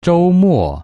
周末